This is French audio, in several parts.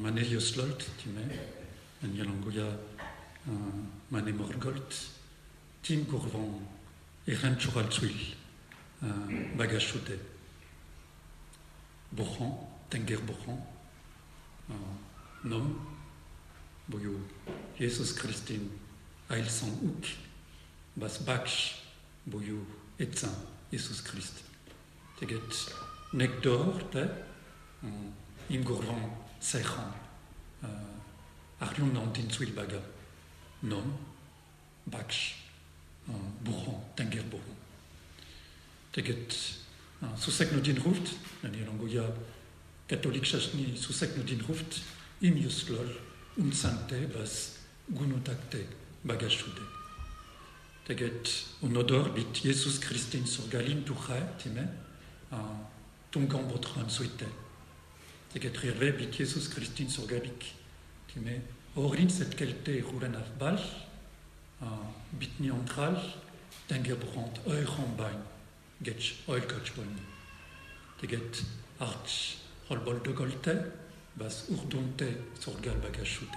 Manelius Lolt, time, en yalangoya Mane Morgolt, Tim Gourvan, Iren Chural Tsuil, Bagashute. Bourran, Tenger Bourran, Nom, Boyo, Jesus Christin, Ail San Ouk, Bas Baksh, Boyo, Etzan, Jesus Christ. Teget Nekdor, te, Im Gourvan, Sechan, Arion Nantin Swil Baga, Nom, Baksh, Bourran, Tenger Bourran. Teget Susek no din ruft, nani langoya katolik chasni susek no din ruft, imius lol, un sante bas gunotakte bagashude. Teget un odor bit Jesus Christin sur galin tuche, time, tungan botran suite. Teget rirve bit Jesus Christin sur galik, time, orin set kelte rulen afbal, bitni antral, tengerbrand, euron bain, getch oil coach bonni. Teget arch holbol de golte, bas urdonte sur gal bagashute.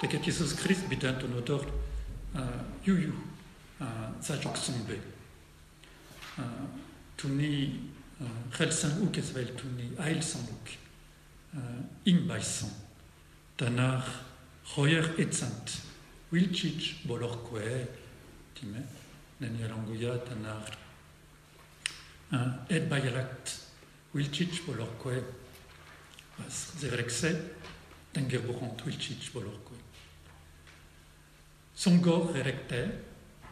Teget Jesus Christ bitant un odor yu yu zajok sombe. Tuni xel san uk esvel tuni ail san uk. In baisan. Tanar royer etzant. Wilchich bolor kwe. Time. Alangoya tanar ed bayalakt wilchich bolorque bas zevrekse tengerborant wilchich bolorque songor erecte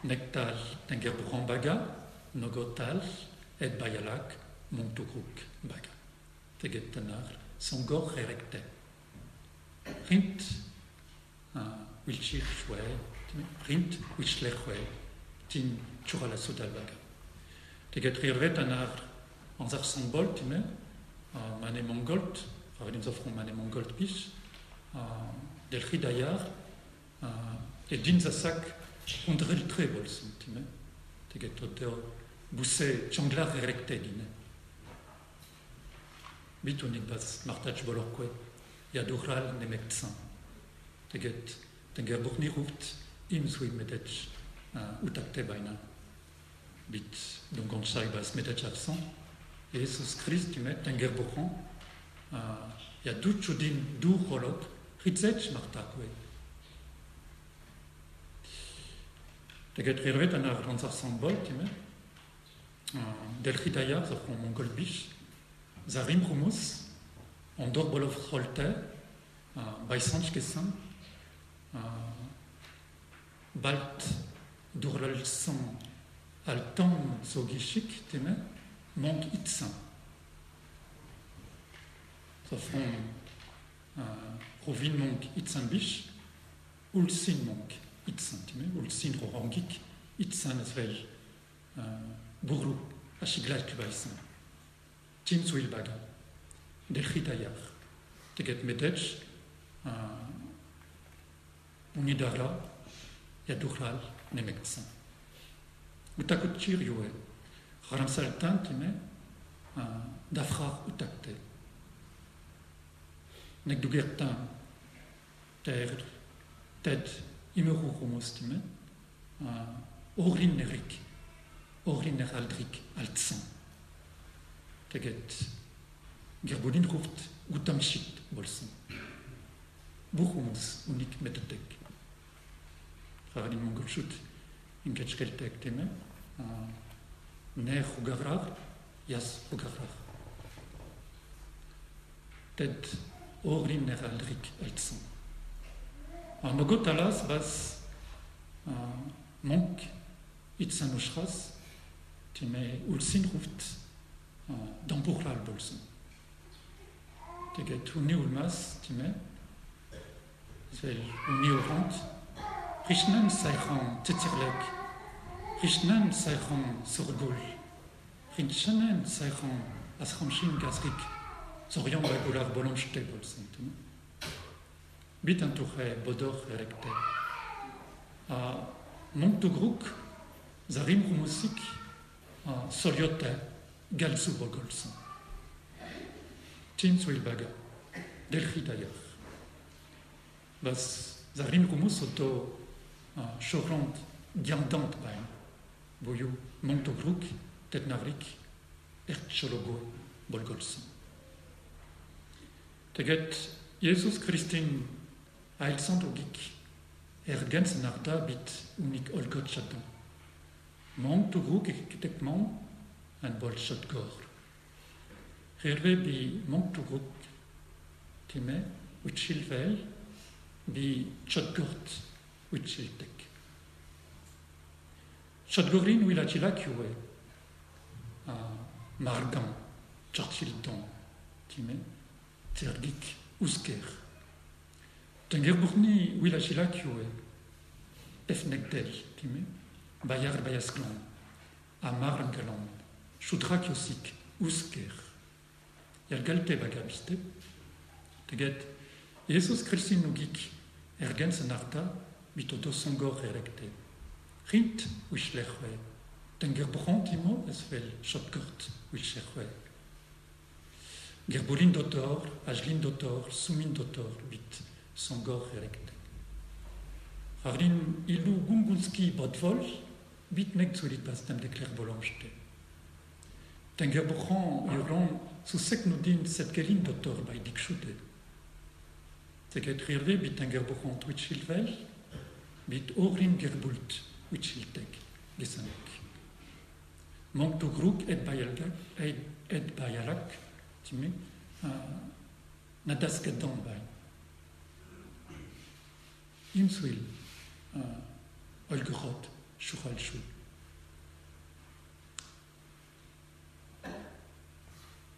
nectal tengerborant baga nogotal ed bayalak montugruk baga teget erecte rint wilchich chwe rint wilchlechwe tin churala baga Teget rirvet an ar an ar symbol, time, mane mongolt, ravenim zofron mane mongolt bis, del ridayar, e din zasak ondrel tre bolson, time. Teget oter bousse tchanglar erecte dine. Bitonik bas martaj bolorkwe, yadural nemektzan. Teget tenger burni ruft, imzui medetch utakte baina. bit donc on sai bas metachafsan Jesus Christ tu met tenger bochon ya dut chudin du holok ritzech marta kwe teget rirvet an ar ranzar sambol tu met del ritaya zo from mongol bish zarim rumus on dor bolov holte by sanch kesan balt durlal san al tam so gishik teme monk itsan. So from rovin monk itsan bish, ulsin monk itsan teme, ulsin rorangik itsan as vel burlu ashiglat kubaisan. Tim swil baga, del chitayar, teget medech, unidara, yaduchal nemeksan. utakut chirioe, haram saltan time, dafrar utakte. Nek ter, ted, imeru romos time, orlin nerik, orlin ner aldrik, altsan. тэгээд гербоний хувьд гутамшиг болсон. Бүх хүмүүс үнийг мэддэг. Харин монголчууд ингэж хэлдэг тийм ээ. Не хугарах, яс хугарах. Тэд өөрийн нэрэлрийг айтсан. А нөгөө талаас бас монк итсэн ушхас тийм ээ үлсийн хувьд damburlal bolson. Teget uni ulmas, time svel uni orant, richnan saichan titirlek, richnan saichan surgul, richnan saichan asramshin gazrik, zorion bagular bolonchte bolsent. Bit an tuche bodor erekte. A zarim rumusik, a galsu bogolsen. Tin baga, delchi d'ailleurs. Bas zarin rumus oto chorant diandant bain, boyou montogruk, tetnavrik, ertchologo bolgolsen. Teget Jesus Christin ailsandogik, er ganzen arda bit unik olgot chaton. Montogruk ektekman an bol chat gor. Herve bi montogruk time, utchilvel, bi chatgort utchiltek. Chatgorin wila chilakiwe, a margan, charchilton, time, tergik, usker. Tenger burni wila chilakiwe, efnekdel, time, bayar bayasklan, a chudrak yosik, usker. Yal galte bagabiste, teget, Jesus Christin nugik, ergen senarta, bitoto songor erekte. Rint tenger brantimo esvel. Gerbolin dotor, ajlin dotor, sumin dotor, bit songor erekte. Arlin ilu gungunski bodvol, bit nek zulit de Tenger brant iron, su sek nudin set gelin dotor bai dikshude. Teget rirve bit tenger brant witchilvel, bit orlin gerbult witchiltek gesanek. Montu gruk et bayalgak, et, bayalak, time, uh, nadas gadan bai. Imswil, uh, olgerot, shural shul.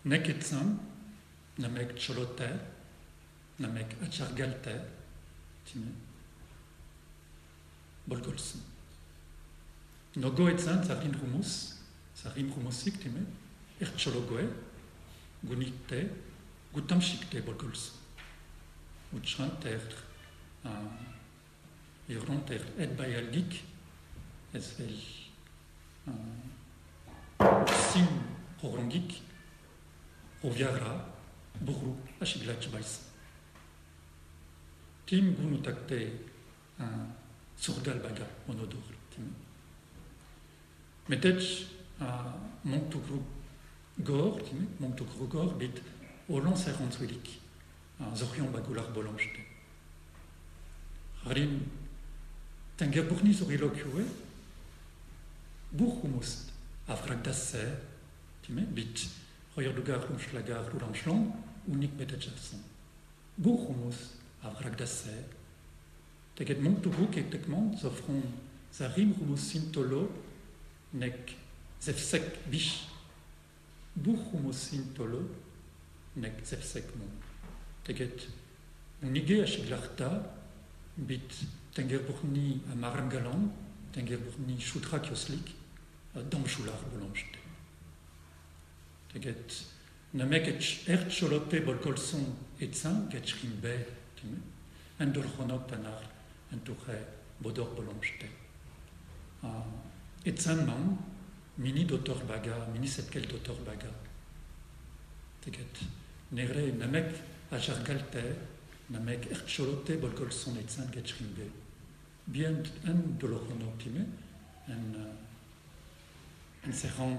Nek etzan, namek cholote, namek achargalte, time, bolgolsen. Nogo etzan, zarin rumus, zarin rumusik, time, erchologoe, gunite, gutam shikte bolgolsen. Utschrant er, uh, iront er et bayalgik, es vel, uh, sim horongik, Oviara, Buru, Ashiglac Bais. Tim Gunu Takte, Baga, Onodor. Tim. Metech, Montugru Gor, Tim, Montugru Gor, bit Olan Serranswilik, Zorion Bagular Bolanchte. Harim, Tenger Burni Zorilokue, Burhumust, Avragdasser, Tim, bit Royerdugar umschlagar uranschlon, unik metachefson. Buchumus, avragdasse. Teget montugu kektekman, zofron zarim rumus sintolo, nek zefsek bish. Buchumus sintolo, nek zefsek mon. Teget unige ashiglarta, bit tenger burni amarangalan, tenger burni shudrak yoslik, damshular bolanchte. Teget namek ert cholote bolkolson etzan get shrimbe time en dolchonok tanar en tuche bodor bolonchte a etzan man mini dotor baga mini setkel dotor baga teget nere namek a jargalte namek ert cholote bolkolson etzan get shrimbe bien en dolchonok time en en serran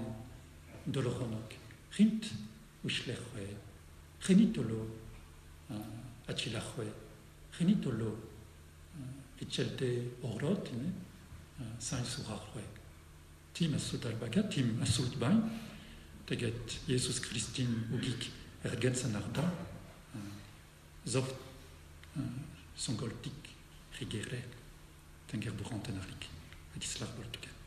Rint uslechwe, renitolo achilachwe, renitolo echelte orot, sain surachwe. Tim asut albaga, tim asut bain, teget Jesus Christin ugik ergen sanarda, zoft son goltik rigere, tenger burantenarik, edislar boltuket.